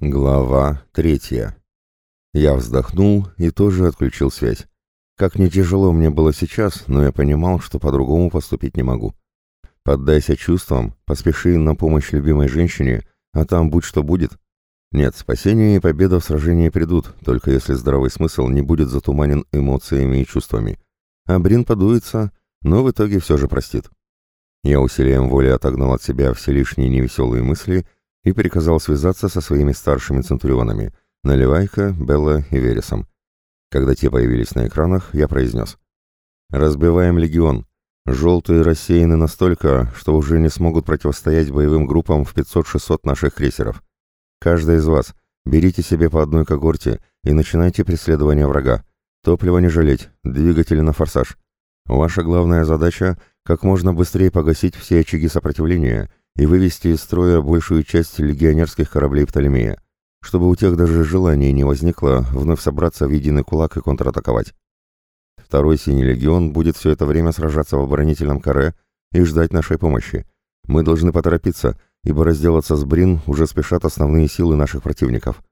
Глава третья. Я вздохнул и тоже отключил связь. Как не тяжело мне было сейчас, но я понимал, что по-другому поступить не могу. Поддайся чувствам, поспеши на помощь любимой женщине, а там будь что будет. Нет, спасение и победа в сражении придут, только если здравый смысл не будет затуманен эмоциями и чувствами. А Брин подуется, но в итоге все же простит. Я усилием воли отогнал от себя все лишние невеселые мысли — и приказал связаться со своими старшими центурионами – Наливайко, Белла и Вересом. Когда те появились на экранах, я произнес. «Разбиваем легион. Желтые рассеяны настолько, что уже не смогут противостоять боевым группам в 500-600 наших крейсеров. Каждый из вас берите себе по одной когорте и начинайте преследование врага. Топливо не жалеть, двигатели на форсаж. Ваша главная задача – как можно быстрее погасить все очаги сопротивления – и вывести из строя большую часть легионерских кораблей Птолемея, чтобы у тех даже желания не возникло вновь собраться в единый кулак и контратаковать. Второй Синий Легион будет все это время сражаться в оборонительном каре и ждать нашей помощи. Мы должны поторопиться, ибо разделаться с Брин уже спешат основные силы наших противников.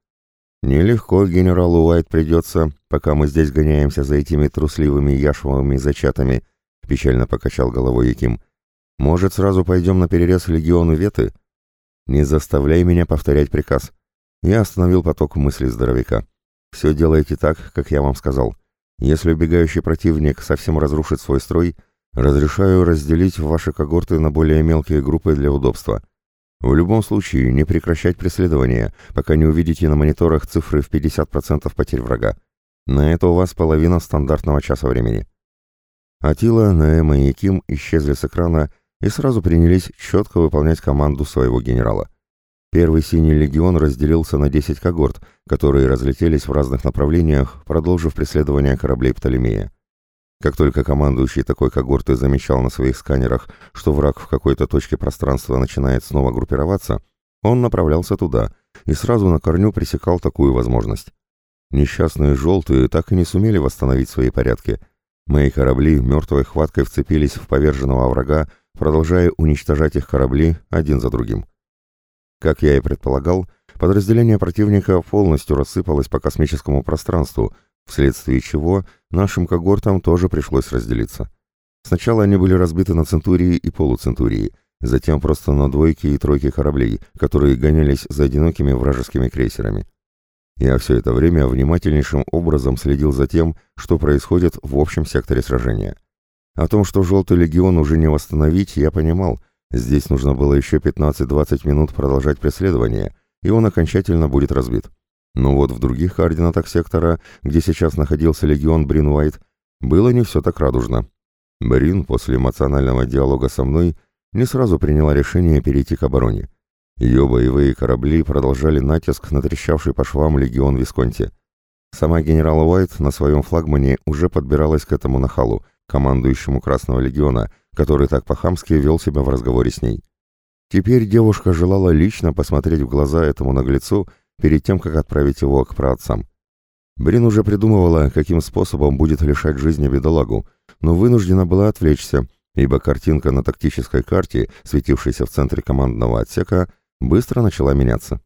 Нелегко генералу Уайт придется, пока мы здесь гоняемся за этими трусливыми яшвовыми зачатами, печально покачал головой Яким. Может, сразу пойдем на перерез легиону Веты? Не заставляй меня повторять приказ. Я остановил поток мыслей здоровяка. Все делайте так, как я вам сказал. Если убегающий противник совсем разрушит свой строй, разрешаю разделить ваши когорты на более мелкие группы для удобства. В любом случае, не прекращать преследование, пока не увидите на мониторах цифры в 50% потерь врага. На это у вас половина стандартного часа времени. Атила, Наэма и Яким исчезли с экрана, и сразу принялись четко выполнять команду своего генерала. Первый синий легион разделился на 10 когорт, которые разлетелись в разных направлениях, продолжив преследование кораблей Птолемея. Как только командующий такой когорты замечал на своих сканерах, что враг в какой-то точке пространства начинает снова группироваться, он направлялся туда и сразу на корню пресекал такую возможность. Несчастные желтые так и не сумели восстановить свои порядки. Мои корабли мертвой хваткой вцепились в поверженного врага продолжая уничтожать их корабли один за другим. Как я и предполагал, подразделение противника полностью рассыпалось по космическому пространству, вследствие чего нашим когортам тоже пришлось разделиться. Сначала они были разбиты на центурии и полуцентурии, затем просто на двойки и тройки кораблей, которые гонялись за одинокими вражескими крейсерами. Я все это время внимательнейшим образом следил за тем, что происходит в общем секторе сражения. О том, что «Желтый легион» уже не восстановить, я понимал. Здесь нужно было еще 15-20 минут продолжать преследование, и он окончательно будет разбит. Но вот в других координатах сектора, где сейчас находился легион Брин Уайт, было не все так радужно. Брин после эмоционального диалога со мной не сразу приняла решение перейти к обороне. Ее боевые корабли продолжали натиск на трещавший по швам легион Висконти. Сама генерал Уайт на своем флагмане уже подбиралась к этому нахалу, командующему Красного легиона, который так по-хамски вел себя в разговоре с ней. Теперь девушка желала лично посмотреть в глаза этому наглецу перед тем, как отправить его к праотцам. Брин уже придумывала, каким способом будет лишать жизни бедолагу, но вынуждена была отвлечься, ибо картинка на тактической карте, светившейся в центре командного отсека, быстро начала меняться.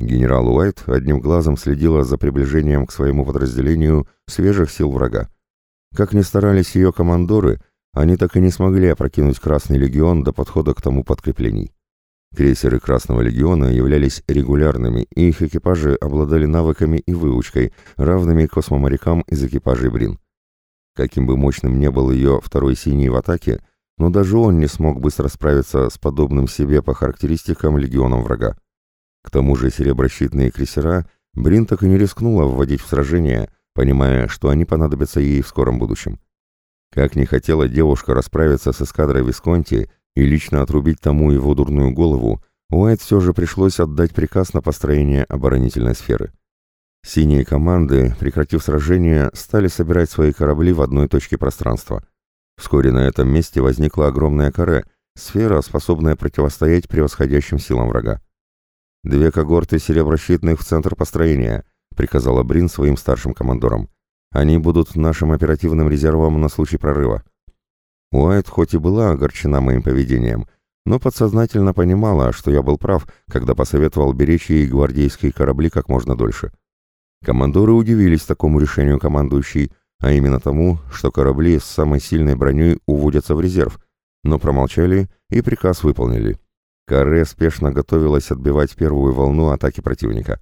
Генерал Уайт одним глазом следила за приближением к своему подразделению свежих сил врага. Как ни старались ее командоры, они так и не смогли опрокинуть Красный легион до подхода к тому подкреплений. Крейсеры Красного легиона являлись регулярными, и их экипажи обладали навыками и выучкой, равными космоморякам из экипажей Брин. Каким бы мощным не был ее второй синий в атаке, но даже он не смог быстро справиться с подобным себе по характеристикам легионом врага. К тому же сереброщитные крейсера Брин так и не рискнула вводить в сражение, понимая, что они понадобятся ей в скором будущем. Как не хотела девушка расправиться с эскадрой Висконти и лично отрубить тому его дурную голову, Уайт все же пришлось отдать приказ на построение оборонительной сферы. Синие команды, прекратив сражение, стали собирать свои корабли в одной точке пространства. Вскоре на этом месте возникла огромная каре, сфера, способная противостоять превосходящим силам врага. Две когорты сереброщитных в центр построения, — приказала Брин своим старшим командорам. «Они будут нашим оперативным резервом на случай прорыва». Уайт хоть и была огорчена моим поведением, но подсознательно понимала, что я был прав, когда посоветовал беречь ей гвардейские корабли как можно дольше. Командоры удивились такому решению командующей, а именно тому, что корабли с самой сильной броней уводятся в резерв, но промолчали и приказ выполнили. Каре спешно готовилась отбивать первую волну атаки противника.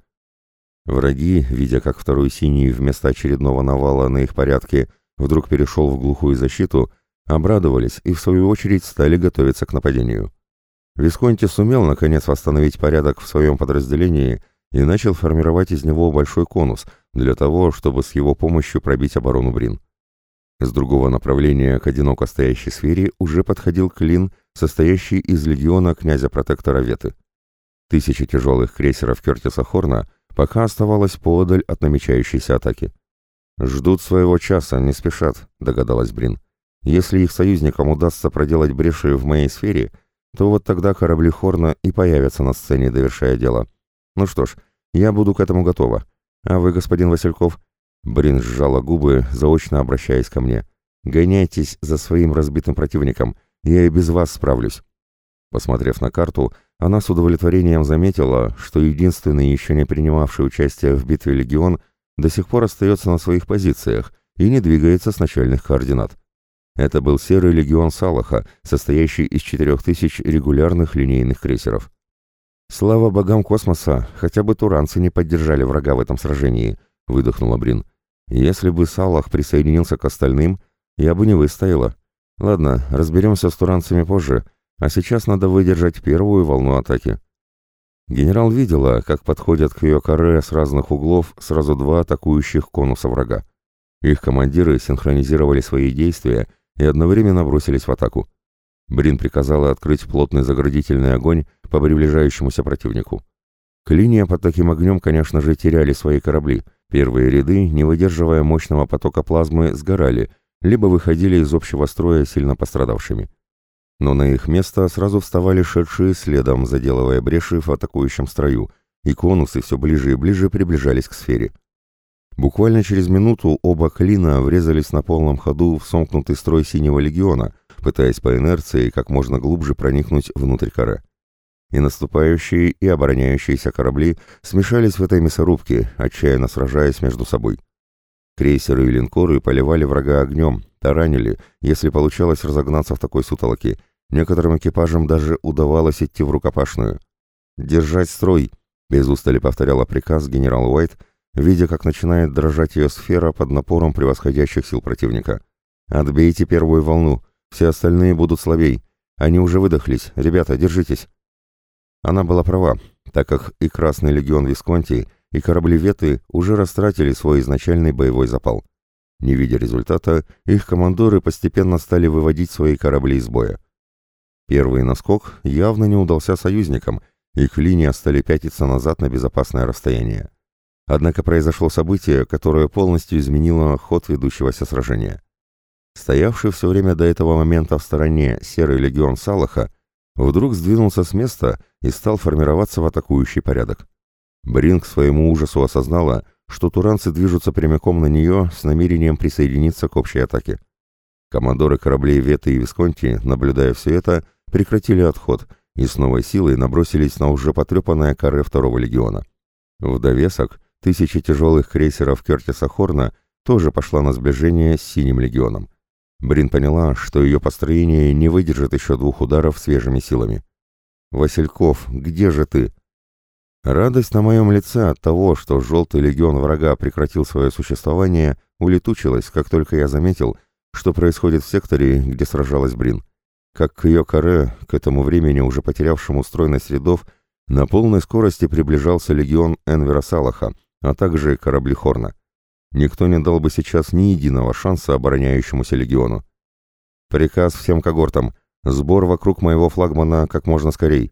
Враги, видя, как второй синий вместо очередного навала на их порядке вдруг перешел в глухую защиту, обрадовались и в свою очередь стали готовиться к нападению. Висконти сумел наконец восстановить порядок в своем подразделении и начал формировать из него большой конус для того, чтобы с его помощью пробить оборону Брин. С другого направления к одиноко стоящей сфере уже подходил клин, состоящий из легиона князя-протектора Веты. Тысячи тяжелых крейсеров Кертиса Хорна пока оставалось поодаль от намечающейся атаки. «Ждут своего часа, не спешат», — догадалась Брин. «Если их союзникам удастся проделать бреши в моей сфере, то вот тогда корабли Хорна и появятся на сцене, довершая дело. Ну что ж, я буду к этому готова. А вы, господин Васильков, Брин сжала губы, заочно обращаясь ко мне. «Гоняйтесь за своим разбитым противником, я и без вас справлюсь». Посмотрев на карту, она с удовлетворением заметила, что единственный еще не принимавший участие в битве легион до сих пор остается на своих позициях и не двигается с начальных координат. Это был серый легион Салаха, состоящий из четырех тысяч регулярных линейных крейсеров. «Слава богам космоса, хотя бы туранцы не поддержали врага в этом сражении», — выдохнула Брин. Если бы Салах присоединился к остальным, я бы не выстояла. Ладно, разберемся с туранцами позже, а сейчас надо выдержать первую волну атаки. Генерал видела, как подходят к ее каре с разных углов сразу два атакующих конуса врага. Их командиры синхронизировали свои действия и одновременно бросились в атаку. Брин приказала открыть плотный заградительный огонь по приближающемуся противнику. Клиния под таким огнем, конечно же, теряли свои корабли — Первые ряды, не выдерживая мощного потока плазмы, сгорали, либо выходили из общего строя сильно пострадавшими. Но на их место сразу вставали шедшие следом, заделывая бреши в атакующем строю, и конусы все ближе и ближе приближались к сфере. Буквально через минуту оба клина врезались на полном ходу в сомкнутый строй синего легиона, пытаясь по инерции как можно глубже проникнуть внутрь коры и наступающие, и обороняющиеся корабли смешались в этой мясорубке, отчаянно сражаясь между собой. Крейсеры и линкоры поливали врага огнем, таранили, если получалось разогнаться в такой сутолоке. Некоторым экипажам даже удавалось идти в рукопашную. «Держать строй!» — без устали повторяла приказ генерал Уайт, видя, как начинает дрожать ее сфера под напором превосходящих сил противника. «Отбейте первую волну, все остальные будут слабей. Они уже выдохлись. Ребята, держитесь!» Она была права, так как и Красный легион Висконти, и корабли Веты уже растратили свой изначальный боевой запал. Не видя результата, их командоры постепенно стали выводить свои корабли из боя. Первый наскок явно не удался союзникам, их линии стали пятиться назад на безопасное расстояние. Однако произошло событие, которое полностью изменило ход ведущегося сражения. Стоявший все время до этого момента в стороне серый легион Салаха вдруг сдвинулся с места и стал формироваться в атакующий порядок. Брин к своему ужасу осознала, что туранцы движутся прямиком на нее с намерением присоединиться к общей атаке. Командоры кораблей Веты и Висконти, наблюдая все это, прекратили отход и с новой силой набросились на уже потрепанное каре второго легиона. В довесок тысячи тяжелых крейсеров Кертиса Хорна тоже пошла на сближение с Синим легионом. Брин поняла, что ее построение не выдержит еще двух ударов свежими силами. «Васильков, где же ты?» Радость на моем лице от того, что желтый легион врага прекратил свое существование, улетучилась, как только я заметил, что происходит в секторе, где сражалась Брин. Как к ее коре, к этому времени уже потерявшему стройность рядов, на полной скорости приближался легион Энвера Салаха, а также корабли Хорна. Никто не дал бы сейчас ни единого шанса обороняющемуся легиону. Приказ всем когортам. Сбор вокруг моего флагмана как можно скорей.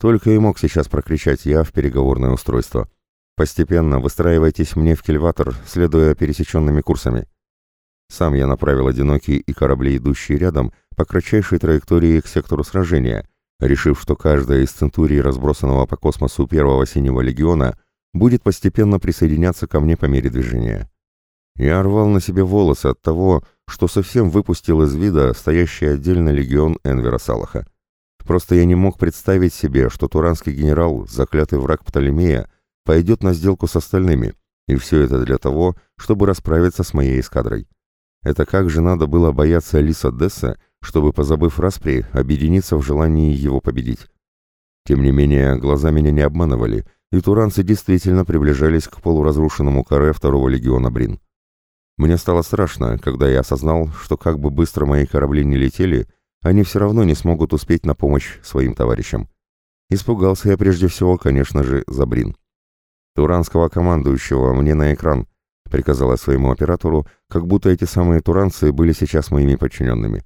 Только и мог сейчас прокричать я в переговорное устройство. Постепенно выстраивайтесь мне в кильватор, следуя пересеченными курсами. Сам я направил одинокие и корабли, идущие рядом, по кратчайшей траектории к сектору сражения, решив, что каждая из центурий, разбросанного по космосу первого синего легиона, будет постепенно присоединяться ко мне по мере движения. Я рвал на себе волосы от того, что совсем выпустил из вида стоящий отдельно легион Энвера Салаха. Просто я не мог представить себе, что туранский генерал, заклятый враг Птолемея, пойдет на сделку с остальными, и все это для того, чтобы расправиться с моей эскадрой. Это как же надо было бояться Лиса Десса, чтобы, позабыв распри, объединиться в желании его победить. Тем не менее, глаза меня не обманывали, и туранцы действительно приближались к полуразрушенному каре второго легиона Брин. Мне стало страшно, когда я осознал, что как бы быстро мои корабли не летели, они все равно не смогут успеть на помощь своим товарищам. Испугался я прежде всего, конечно же, за Брин. «Туранского командующего мне на экран», — приказал я своему оператору, как будто эти самые туранцы были сейчас моими подчиненными.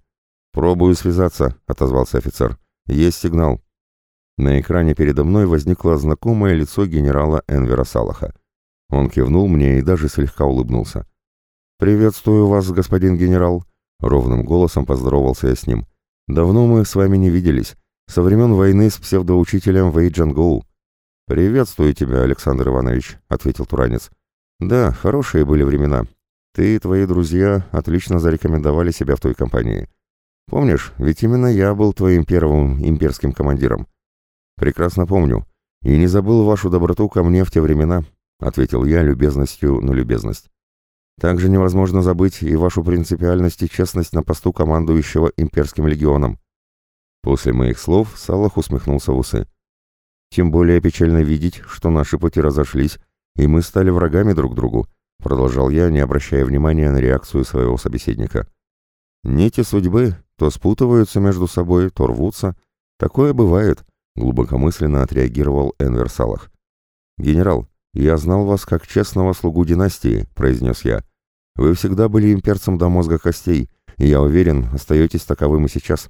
«Пробую связаться», — отозвался офицер. «Есть сигнал». На экране передо мной возникло знакомое лицо генерала Энвера Салаха. Он кивнул мне и даже слегка улыбнулся. «Приветствую вас, господин генерал», — ровным голосом поздоровался я с ним. «Давно мы с вами не виделись, со времен войны с псевдоучителем Вэй Джангоу». «Приветствую тебя, Александр Иванович», — ответил Туранец. «Да, хорошие были времена. Ты и твои друзья отлично зарекомендовали себя в той компании. Помнишь, ведь именно я был твоим первым имперским командиром». «Прекрасно помню. И не забыл вашу доброту ко мне в те времена», — ответил я любезностью на любезность. «Также невозможно забыть и вашу принципиальность и честность на посту командующего имперским легионом». После моих слов Салах усмехнулся в усы. Тем более печально видеть, что наши пути разошлись, и мы стали врагами друг другу, продолжал я, не обращая внимания на реакцию своего собеседника. Нити судьбы то спутываются между собой, то рвутся. Такое бывает, глубокомысленно отреагировал Энвер Салах. Генерал, я знал вас как честного слугу династии, произнес я. Вы всегда были имперцем до мозга костей, и я уверен, остаетесь таковым и сейчас.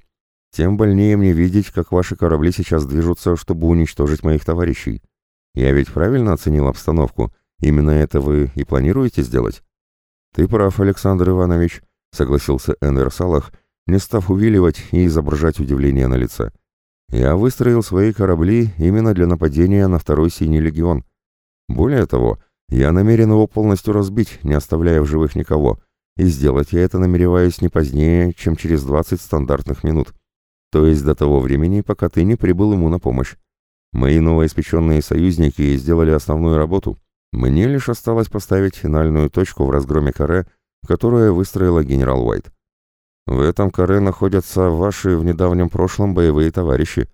Тем больнее мне видеть, как ваши корабли сейчас движутся, чтобы уничтожить моих товарищей. Я ведь правильно оценил обстановку. Именно это вы и планируете сделать? Ты прав, Александр Иванович, согласился Энвер Салах, не став увиливать и изображать удивление на лице. Я выстроил свои корабли именно для нападения на второй Синий легион. Более того, я намерен его полностью разбить, не оставляя в живых никого, и сделать я это намереваюсь не позднее, чем через 20 стандартных минут. То есть до того времени, пока ты не прибыл ему на помощь. Мои новоиспеченные союзники сделали основную работу. Мне лишь осталось поставить финальную точку в разгроме каре, которое выстроила генерал Уайт. В этом каре находятся ваши в недавнем прошлом боевые товарищи.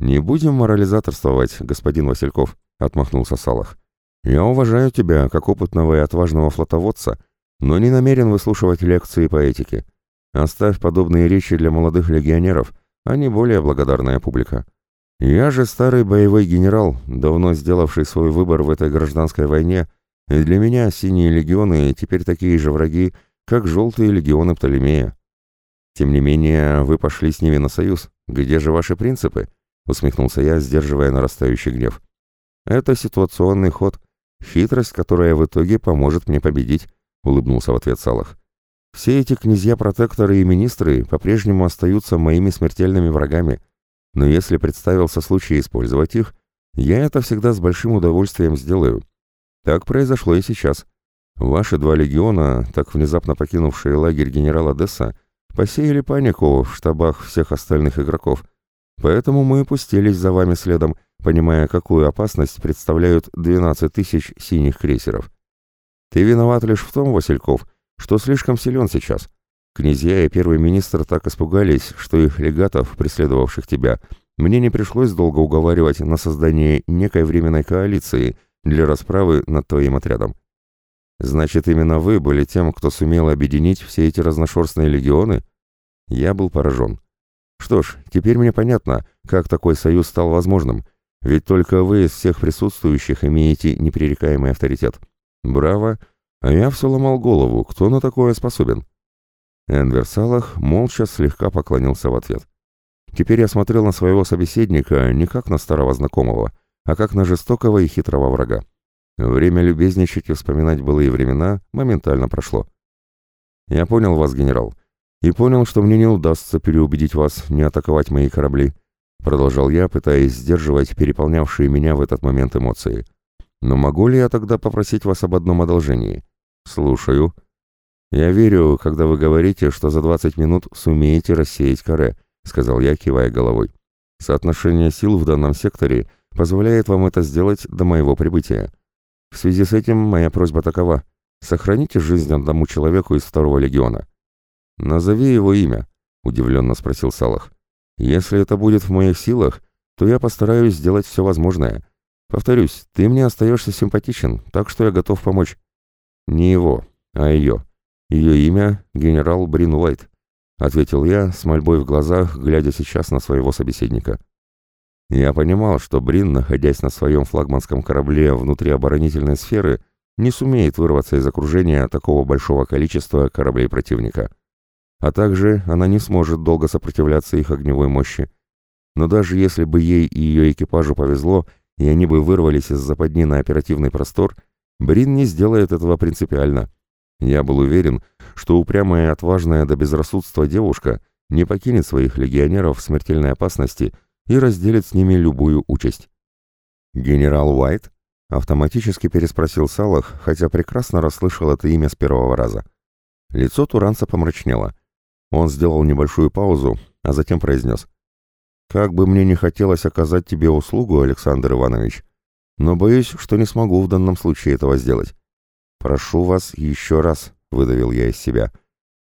Не будем морализаторствовать, господин Васильков, отмахнулся Салах. Я уважаю тебя как опытного и отважного флотоводца, но не намерен выслушивать лекции по этике. Оставь подобные речи для молодых легионеров, они более благодарная публика. Я же старый боевой генерал, давно сделавший свой выбор в этой гражданской войне, и для меня синие легионы теперь такие же враги, как желтые легионы Птолемея. Тем не менее, вы пошли с ними на союз. Где же ваши принципы? Усмехнулся я, сдерживая нарастающий гнев. Это ситуационный ход, хитрость, которая в итоге поможет мне победить, улыбнулся в ответ Салах. Все эти князья-протекторы и министры по-прежнему остаются моими смертельными врагами, но если представился случай использовать их, я это всегда с большим удовольствием сделаю. Так произошло и сейчас. Ваши два легиона, так внезапно покинувшие лагерь генерала Десса, посеяли панику в штабах всех остальных игроков, поэтому мы пустились за вами следом, понимая, какую опасность представляют 12 тысяч синих крейсеров. Ты виноват лишь в том, Васильков, что слишком силен сейчас. Князья и первый министр так испугались, что их легатов, преследовавших тебя, мне не пришлось долго уговаривать на создание некой временной коалиции для расправы над твоим отрядом. Значит, именно вы были тем, кто сумел объединить все эти разношерстные легионы? Я был поражен. Что ж, теперь мне понятно, как такой союз стал возможным, ведь только вы из всех присутствующих имеете непререкаемый авторитет. Браво! А я все ломал голову, кто на такое способен. Энвер Салах молча слегка поклонился в ответ. Теперь я смотрел на своего собеседника не как на старого знакомого, а как на жестокого и хитрого врага. Время любезничать и вспоминать былые времена моментально прошло. «Я понял вас, генерал, и понял, что мне не удастся переубедить вас не атаковать мои корабли», продолжал я, пытаясь сдерживать переполнявшие меня в этот момент эмоции. Но могу ли я тогда попросить вас об одном одолжении? Слушаю. Я верю, когда вы говорите, что за 20 минут сумеете рассеять каре, сказал я, кивая головой. Соотношение сил в данном секторе позволяет вам это сделать до моего прибытия. В связи с этим моя просьба такова. Сохраните жизнь одному человеку из второго легиона. Назови его имя, удивленно спросил Салах. Если это будет в моих силах, то я постараюсь сделать все возможное. Повторюсь, ты мне остаешься симпатичен, так что я готов помочь. Не его, а ее. Ее имя — генерал Брин Уайт, ответил я с мольбой в глазах, глядя сейчас на своего собеседника. Я понимал, что Брин, находясь на своем флагманском корабле внутри оборонительной сферы, не сумеет вырваться из окружения такого большого количества кораблей противника. А также она не сможет долго сопротивляться их огневой мощи. Но даже если бы ей и ее экипажу повезло, и они бы вырвались из западни на оперативный простор, Брин не сделает этого принципиально. Я был уверен, что упрямая и отважная до безрассудства девушка не покинет своих легионеров в смертельной опасности и разделит с ними любую участь. «Генерал Уайт?» — автоматически переспросил Салах, хотя прекрасно расслышал это имя с первого раза. Лицо Туранца помрачнело. Он сделал небольшую паузу, а затем произнес. «Как бы мне не хотелось оказать тебе услугу, Александр Иванович, но боюсь, что не смогу в данном случае этого сделать. Прошу вас еще раз», — выдавил я из себя.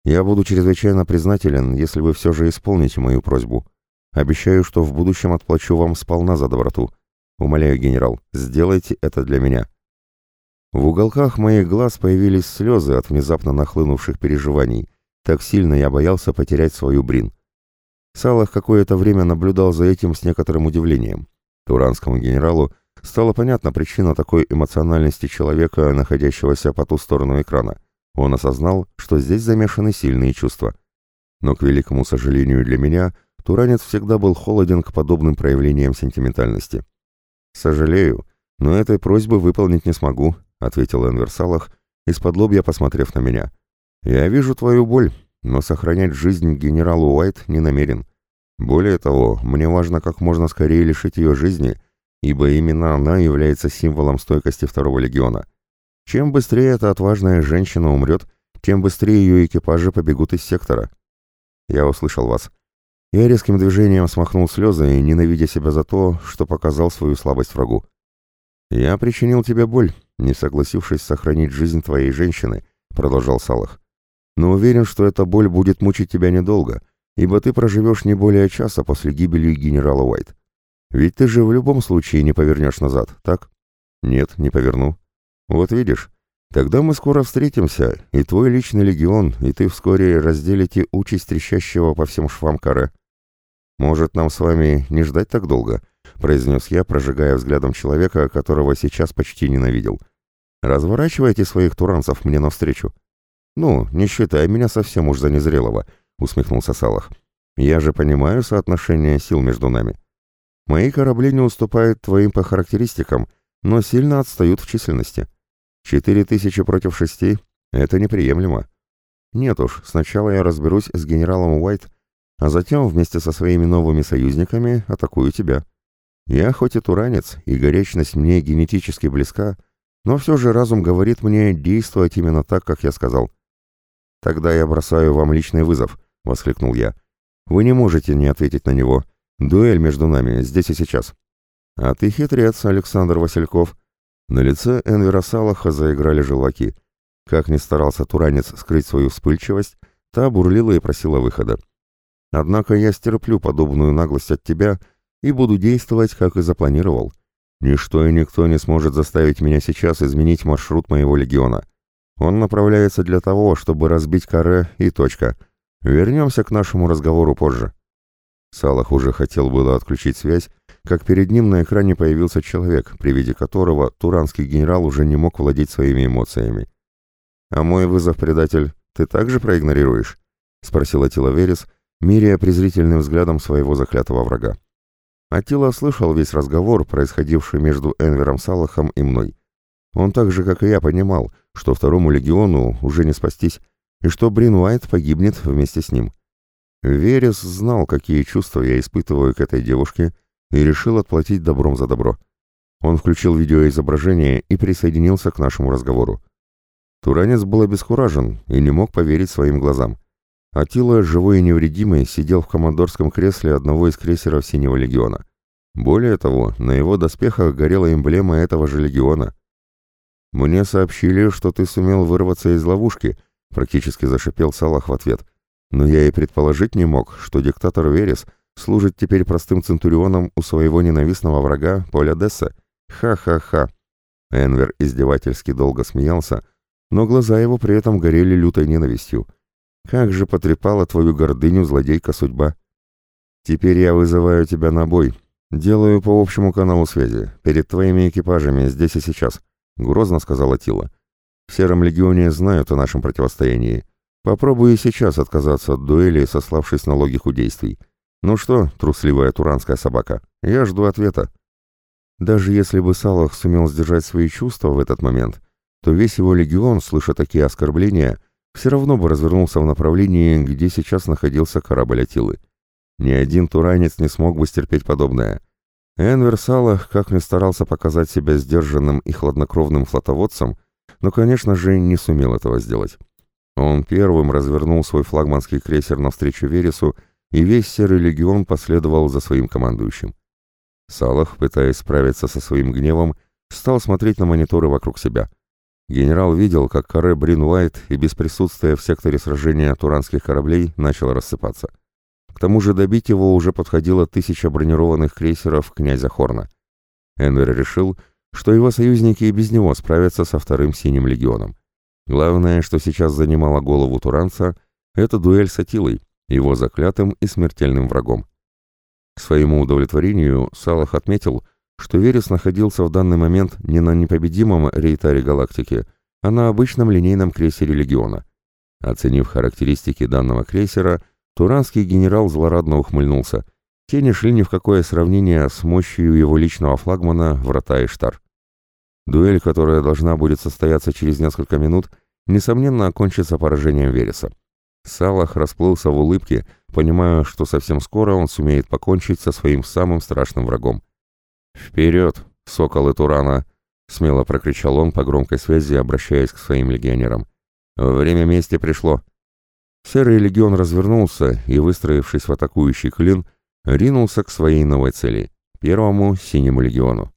«Я буду чрезвычайно признателен, если вы все же исполните мою просьбу. Обещаю, что в будущем отплачу вам сполна за доброту. Умоляю, генерал, сделайте это для меня». В уголках моих глаз появились слезы от внезапно нахлынувших переживаний — так сильно я боялся потерять свою Брин. Салах какое-то время наблюдал за этим с некоторым удивлением. Туранскому генералу стала понятна причина такой эмоциональности человека, находящегося по ту сторону экрана. Он осознал, что здесь замешаны сильные чувства. Но, к великому сожалению для меня, Туранец всегда был холоден к подобным проявлениям сентиментальности. «Сожалею, но этой просьбы выполнить не смогу», — ответил Энвер Салах, из-под лобья посмотрев на меня. «Я вижу твою боль, но сохранять жизнь генералу Уайт не намерен. Более того, мне важно как можно скорее лишить ее жизни, ибо именно она является символом стойкости второго легиона. Чем быстрее эта отважная женщина умрет, тем быстрее ее экипажи побегут из сектора. Я услышал вас. Я резким движением смахнул слезы, ненавидя себя за то, что показал свою слабость врагу. «Я причинил тебе боль, не согласившись сохранить жизнь твоей женщины», — продолжал Салах но уверен, что эта боль будет мучить тебя недолго, ибо ты проживешь не более часа после гибели генерала Уайт. Ведь ты же в любом случае не повернешь назад, так? Нет, не поверну. Вот видишь, тогда мы скоро встретимся, и твой личный легион, и ты вскоре разделите участь трещащего по всем швам каре. Может, нам с вами не ждать так долго? произнес я, прожигая взглядом человека, которого сейчас почти ненавидел. Разворачивайте своих туранцев мне навстречу. «Ну, не считай меня совсем уж за незрелого», — усмехнулся Салах. «Я же понимаю соотношение сил между нами. Мои корабли не уступают твоим по характеристикам, но сильно отстают в численности. Четыре тысячи против шести — это неприемлемо. Нет уж, сначала я разберусь с генералом Уайт, а затем вместе со своими новыми союзниками атакую тебя. Я хоть и туранец, и горячность мне генетически близка, но все же разум говорит мне действовать именно так, как я сказал. «Тогда я бросаю вам личный вызов», — воскликнул я. «Вы не можете не ответить на него. Дуэль между нами, здесь и сейчас». «А ты хитрец, Александр Васильков». На лице Энвера Салаха заиграли желваки. Как ни старался Туранец скрыть свою вспыльчивость, та бурлила и просила выхода. «Однако я стерплю подобную наглость от тебя и буду действовать, как и запланировал. Ничто и никто не сможет заставить меня сейчас изменить маршрут моего легиона. Он направляется для того, чтобы разбить каре и точка. Вернемся к нашему разговору позже. Салах уже хотел было отключить связь, как перед ним на экране появился человек, при виде которого туранский генерал уже не мог владеть своими эмоциями. «А мой вызов, предатель, ты также проигнорируешь?» — спросил Атила Верес, меряя презрительным взглядом своего заклятого врага. Атила слышал весь разговор, происходивший между Энвером Салахом и мной. Он так же, как и я, понимал, что второму легиону уже не спастись, и что Брин Уайт погибнет вместе с ним. Верес знал, какие чувства я испытываю к этой девушке, и решил отплатить добром за добро. Он включил видеоизображение и присоединился к нашему разговору. Туранец был обескуражен и не мог поверить своим глазам. Атила, живой и невредимый, сидел в командорском кресле одного из крейсеров Синего легиона. Более того, на его доспехах горела эмблема этого же легиона. «Мне сообщили, что ты сумел вырваться из ловушки», — практически зашипел Салах в ответ. «Но я и предположить не мог, что диктатор Верес служит теперь простым центурионом у своего ненавистного врага Поля Десса. Ха-ха-ха!» Энвер издевательски долго смеялся, но глаза его при этом горели лютой ненавистью. «Как же потрепала твою гордыню злодейка судьба!» «Теперь я вызываю тебя на бой», «Делаю по общему каналу связи, перед твоими экипажами, здесь и сейчас», — грозно сказала Тила. «В Сером Легионе знают о нашем противостоянии. Попробую и сейчас отказаться от дуэли, сославшись на логику действий. Ну что, трусливая туранская собака, я жду ответа». Даже если бы Салах сумел сдержать свои чувства в этот момент, то весь его легион, слыша такие оскорбления, все равно бы развернулся в направлении, где сейчас находился корабль Атилы. Ни один туранец не смог бы стерпеть подобное. Энвер Салах, как ни старался показать себя сдержанным и хладнокровным флотоводцем, но, конечно же, не сумел этого сделать. Он первым развернул свой флагманский крейсер навстречу Вересу, и весь Серый Легион последовал за своим командующим. Салах, пытаясь справиться со своим гневом, стал смотреть на мониторы вокруг себя. Генерал видел, как каре Брин Уайт и без присутствия в секторе сражения туранских кораблей начал рассыпаться. К тому же добить его уже подходило тысяча бронированных крейсеров князя Хорна. Энвер решил, что его союзники и без него справятся со вторым синим легионом. Главное, что сейчас занимало голову Туранца, это дуэль с Атилой, его заклятым и смертельным врагом. К своему удовлетворению Салах отметил, что Верес находился в данный момент не на непобедимом рейтаре галактики, а на обычном линейном крейсере Легиона. Оценив характеристики данного крейсера, Туранский генерал злорадно ухмыльнулся. Те не шли ни в какое сравнение с мощью его личного флагмана «Врата Иштар». Дуэль, которая должна будет состояться через несколько минут, несомненно окончится поражением Вереса. Салах расплылся в улыбке, понимая, что совсем скоро он сумеет покончить со своим самым страшным врагом. «Вперед, соколы Турана!» — смело прокричал он по громкой связи, обращаясь к своим легионерам. «Время мести пришло. Серый легион развернулся и, выстроившись в атакующий клин, ринулся к своей новой цели — первому синему легиону.